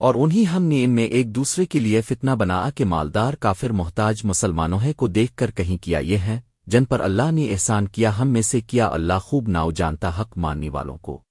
اور انہی ہم نے ان میں ایک دوسرے کے لیے فتنہ بنا کہ مالدار کافر محتاج مسلمانوں ہے کو دیکھ کر کہیں کیا یہ ہے جن پر اللہ نے احسان کیا، ہم میں سے کیا اللہ خوب ناؤ جانتا حق ماننے والوں کو۔